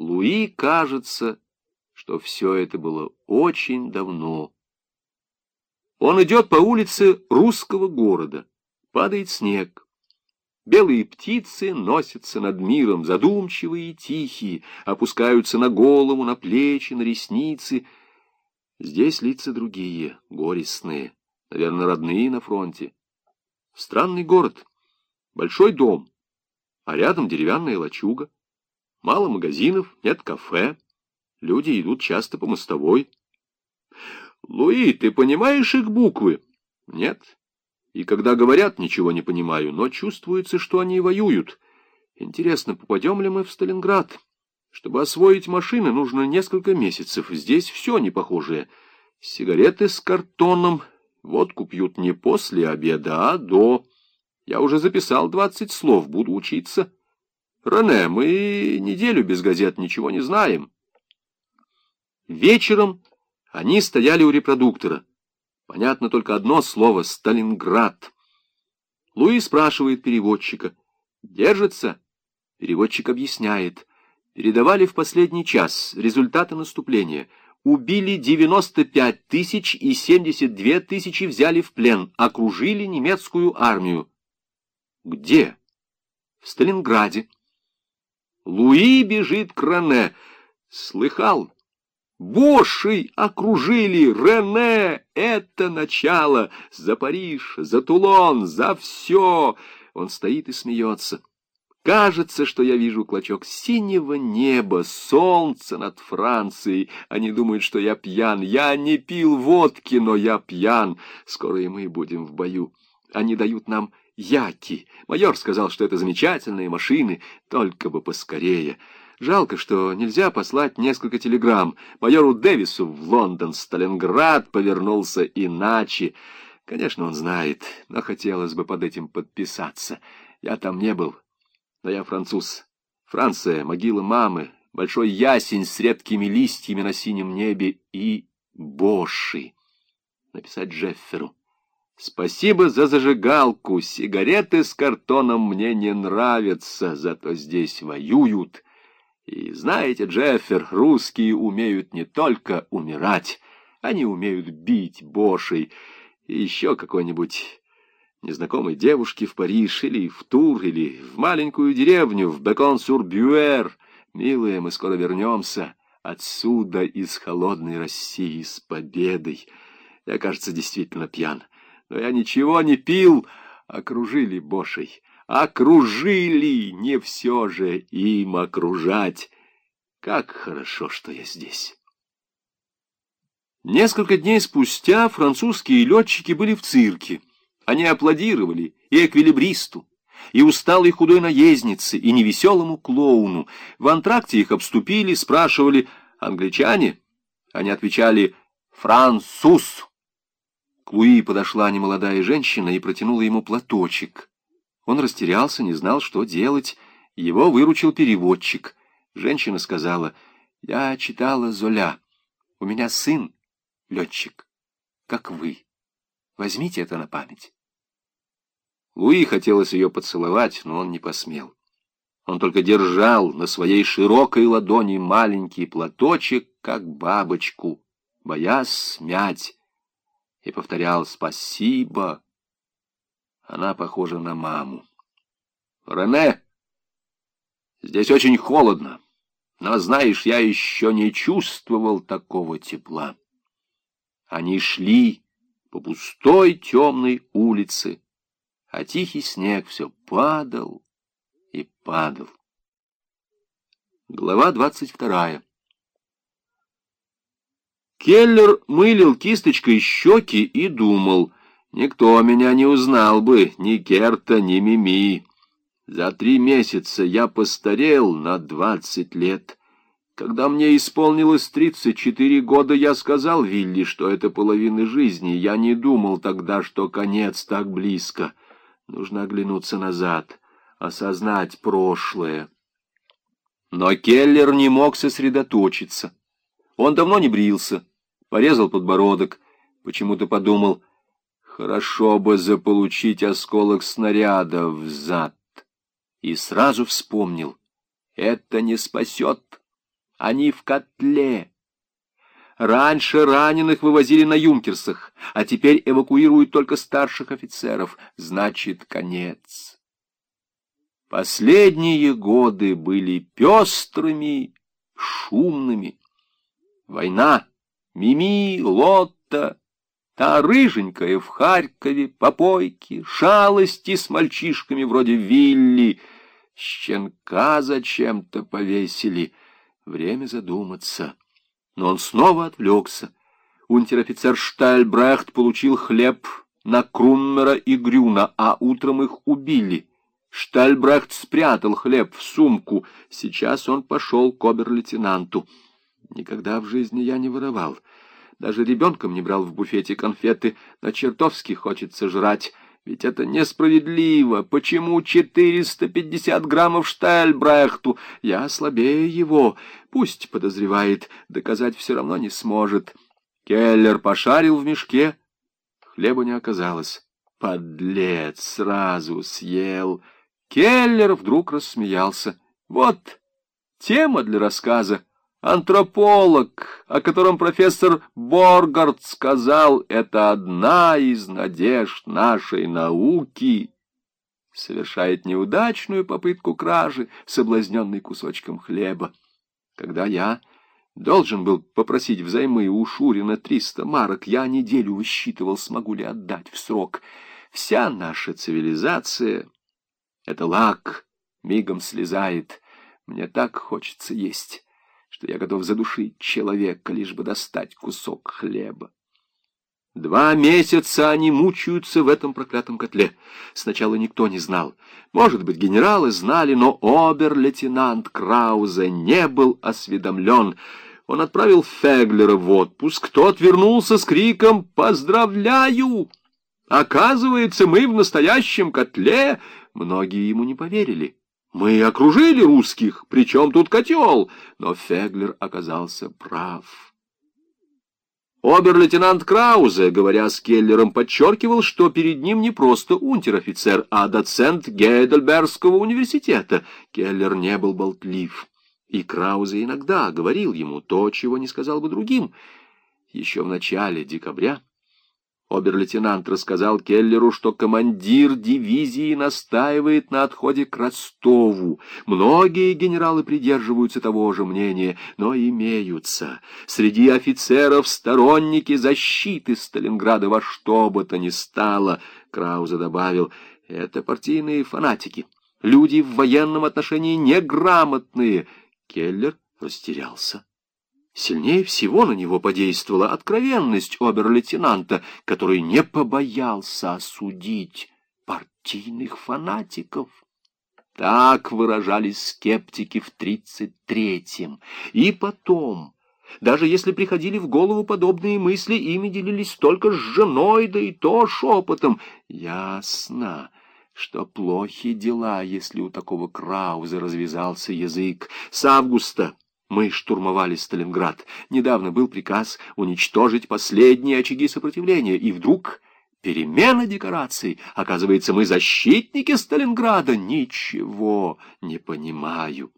Луи кажется, что все это было очень давно. Он идет по улице русского города. Падает снег. Белые птицы носятся над миром, задумчивые и тихие, опускаются на голову, на плечи, на ресницы. Здесь лица другие, горестные, наверное, родные на фронте. Странный город, большой дом, а рядом деревянная лачуга. Мало магазинов, нет кафе. Люди идут часто по мостовой. «Луи, ты понимаешь их буквы?» «Нет». И когда говорят, ничего не понимаю, но чувствуется, что они воюют. Интересно, попадем ли мы в Сталинград? Чтобы освоить машины, нужно несколько месяцев. Здесь все не похожее. Сигареты с картоном, водку пьют не после обеда, а до. Я уже записал двадцать слов, буду учиться. Рене, мы неделю без газет ничего не знаем. Вечером они стояли у репродуктора. Понятно только одно слово — Сталинград. Луи спрашивает переводчика. «Держится?» Переводчик объясняет. Передавали в последний час результаты наступления. Убили 95 тысяч и 72 тысячи взяли в плен. Окружили немецкую армию. Где? В Сталинграде. Луи бежит к Рене. Слыхал? Боши окружили Рене. Это начало. За Париж, за Тулон, за все. Он стоит и смеется. Кажется, что я вижу клочок синего неба, солнца над Францией. Они думают, что я пьян. Я не пил водки, но я пьян. Скоро и мы будем в бою. Они дают нам яки. Майор сказал, что это замечательные машины, только бы поскорее. Жалко, что нельзя послать несколько телеграмм. Майору Дэвису в Лондон, Сталинград повернулся иначе. Конечно, он знает, но хотелось бы под этим подписаться. Я там не был, но я француз. Франция, могила мамы, большой ясень с редкими листьями на синем небе и Боши. Написать Джефферу. Спасибо за зажигалку. Сигареты с картоном мне не нравятся, зато здесь воюют. И знаете, Джеффер, русские умеют не только умирать, они умеют бить бошей. И еще какой-нибудь незнакомой девушки в Париж или в Тур, или в маленькую деревню, в Бекон-сур-Бюэр. Милые, мы скоро вернемся отсюда, из холодной России, с победой. Я, кажется, действительно пьян. Но я ничего не пил, окружили Бошей. Окружили, не все же им окружать. Как хорошо, что я здесь. Несколько дней спустя французские летчики были в цирке. Они аплодировали и эквилибристу, и усталой худой наезднице, и невеселому клоуну. В антракте их обступили, спрашивали «Англичане?» Они отвечали «Француз». Луи подошла немолодая женщина и протянула ему платочек. Он растерялся, не знал, что делать. Его выручил переводчик. Женщина сказала, «Я читала Золя. У меня сын летчик, как вы. Возьмите это на память». Луи хотелось ее поцеловать, но он не посмел. Он только держал на своей широкой ладони маленький платочек, как бабочку, боясь смять и повторял «Спасибо». Она похожа на маму. «Рене, здесь очень холодно, но, знаешь, я еще не чувствовал такого тепла». Они шли по пустой темной улице, а тихий снег все падал и падал. Глава двадцать вторая. Келлер мылил кисточкой щеки и думал, никто меня не узнал бы, ни Керта, ни Мими. За три месяца я постарел на двадцать лет. Когда мне исполнилось тридцать четыре года, я сказал Вилли, что это половина жизни. Я не думал тогда, что конец так близко. Нужно оглянуться назад, осознать прошлое. Но Келлер не мог сосредоточиться. Он давно не брился порезал подбородок, почему-то подумал, хорошо бы заполучить осколок снаряда в зад. И сразу вспомнил, это не спасет. Они в котле. Раньше раненых вывозили на юнкерсах, а теперь эвакуируют только старших офицеров. Значит, конец. Последние годы были пестрыми, шумными. Война, Мими, Лотта, та рыженькая в Харькове, попойки, шалости с мальчишками вроде Вилли. Щенка зачем-то повесили. Время задуматься но он снова отвлекся. Унтер-офицер Штальбрехт получил хлеб на Круммера и Грюна, а утром их убили. Штальбрехт спрятал хлеб в сумку. Сейчас он пошел к обер-лейтенанту. Никогда в жизни я не воровал. Даже ребенком не брал в буфете конфеты, но чертовски хочется жрать. Ведь это несправедливо. Почему 450 граммов Штальбрехту? Я слабее его. Пусть подозревает, доказать все равно не сможет. Келлер пошарил в мешке. Хлеба не оказалось. Подлец сразу съел. Келлер вдруг рассмеялся. Вот тема для рассказа. Антрополог, о котором профессор Боргард сказал, это одна из надежд нашей науки, совершает неудачную попытку кражи, соблазненный кусочком хлеба. Когда я должен был попросить взаймы у Шурина триста марок, я неделю высчитывал, смогу ли отдать в срок. Вся наша цивилизация — это лак, мигом слезает. Мне так хочется есть что я готов задушить человека, лишь бы достать кусок хлеба. Два месяца они мучаются в этом проклятом котле. Сначала никто не знал. Может быть, генералы знали, но обер-лейтенант Краузе не был осведомлен. Он отправил Феглера в отпуск. Тот вернулся с криком «Поздравляю!» Оказывается, мы в настоящем котле. Многие ему не поверили. Мы окружили русских, причем тут котел, но Феглер оказался прав. Обер-лейтенант Краузе, говоря с Келлером, подчеркивал, что перед ним не просто унтер-офицер, а доцент Гейдельбергского университета. Келлер не был болтлив, и Краузе иногда говорил ему то, чего не сказал бы другим. Еще в начале декабря Обер-лейтенант рассказал Келлеру, что командир дивизии настаивает на отходе к Ростову. Многие генералы придерживаются того же мнения, но имеются среди офицеров сторонники защиты Сталинграда во что бы то ни стало. Краузе добавил, это партийные фанатики, люди в военном отношении неграмотные. Келлер растерялся. Сильнее всего на него подействовала откровенность обер-лейтенанта, который не побоялся осудить партийных фанатиков. Так выражались скептики в тридцать третьем. И потом, даже если приходили в голову подобные мысли, ими делились только с женой, да и то шепотом. Ясно, что плохи дела, если у такого Крауза развязался язык. С августа мы штурмовали Сталинград. Недавно был приказ уничтожить последние очаги сопротивления, и вдруг перемена декораций. Оказывается, мы защитники Сталинграда. Ничего не понимаю.